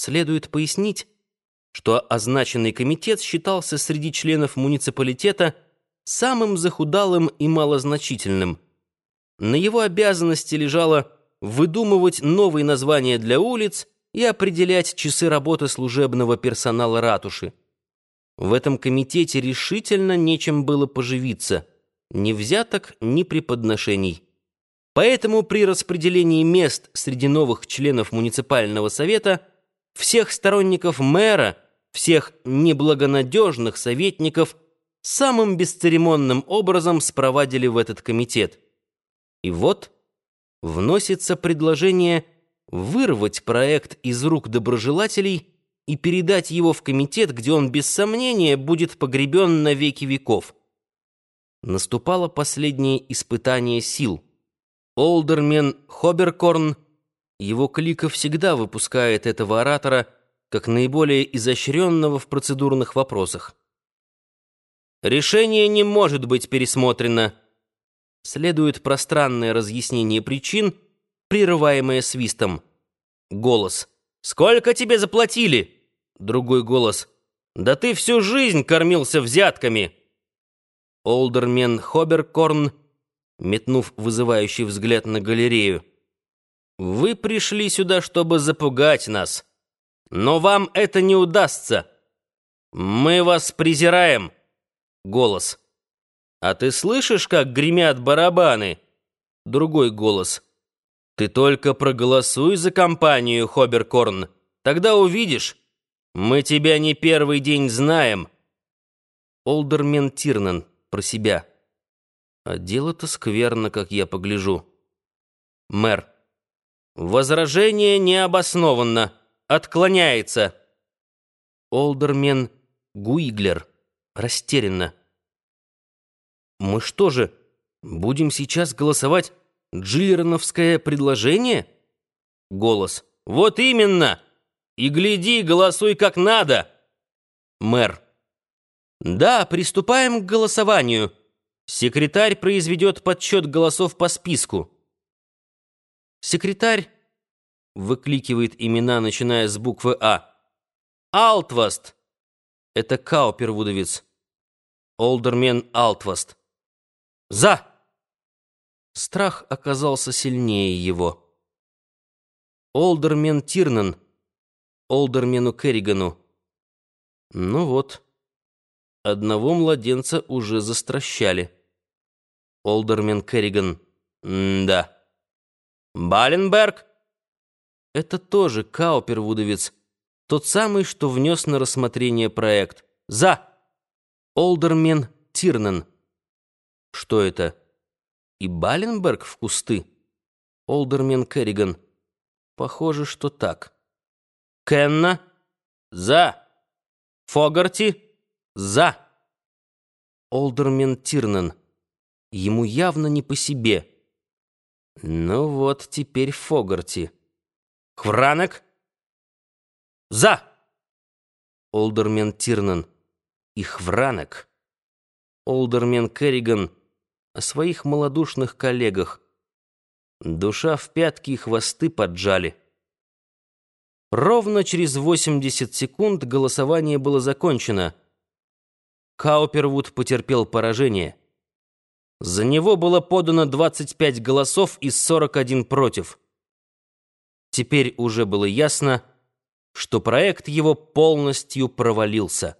Следует пояснить, что означенный комитет считался среди членов муниципалитета самым захудалым и малозначительным. На его обязанности лежало выдумывать новые названия для улиц и определять часы работы служебного персонала ратуши. В этом комитете решительно нечем было поживиться, ни взяток, ни преподношений. Поэтому при распределении мест среди новых членов муниципального совета всех сторонников мэра, всех неблагонадежных советников самым бесцеремонным образом спровадили в этот комитет. И вот вносится предложение вырвать проект из рук доброжелателей и передать его в комитет, где он без сомнения будет погребен на веки веков. Наступало последнее испытание сил. Олдермен Хоберкорн, его клика всегда выпускает этого оратора как наиболее изощренного в процедурных вопросах. Решение не может быть пересмотрено. Следует пространное разъяснение причин, прерываемое свистом. Голос. «Сколько тебе заплатили?» Другой голос. «Да ты всю жизнь кормился взятками!» Олдермен Хоберкорн, метнув вызывающий взгляд на галерею. «Вы пришли сюда, чтобы запугать нас. Но вам это не удастся. Мы вас презираем!» Голос. «А ты слышишь, как гремят барабаны?» Другой голос. «Ты только проголосуй за компанию, Хоберкорн. Тогда увидишь. Мы тебя не первый день знаем». Олдермен Тирнан про себя. «А дело-то скверно, как я погляжу». Мэр. «Возражение не обоснованно. Отклоняется». Олдермен Гуиглер растерянно. «Мы что же, будем сейчас голосовать Джиллероновское предложение?» Голос. «Вот именно! И гляди, голосуй как надо!» Мэр. «Да, приступаем к голосованию. Секретарь произведет подсчет голосов по списку». Секретарь выкликивает имена, начиная с буквы «А». «Алтваст». Это Каупервудовец. Олдермен Алтваст. «За!» Страх оказался сильнее его. Олдермен Тирнан. Олдермену Керригану. Ну вот. Одного младенца уже застращали. Олдермен Керриган. да Баленберг? Это тоже Каупервудовец. Тот самый, что внес на рассмотрение проект. За! Олдермен Тирнан. Что это? И Баленберг в кусты? Олдермен Керриган. Похоже, что так. Кенна. За. Фогарти. За. Олдермен Тирнан. Ему явно не по себе. Ну вот, теперь Фогарти. Хвранек. За. Олдермен Тирнан и Хвранек. Олдермен Керриган о своих малодушных коллегах. Душа в пятки и хвосты поджали. Ровно через 80 секунд голосование было закончено. Каупервуд потерпел поражение. За него было подано 25 голосов из 41 против. Теперь уже было ясно, что проект его полностью провалился.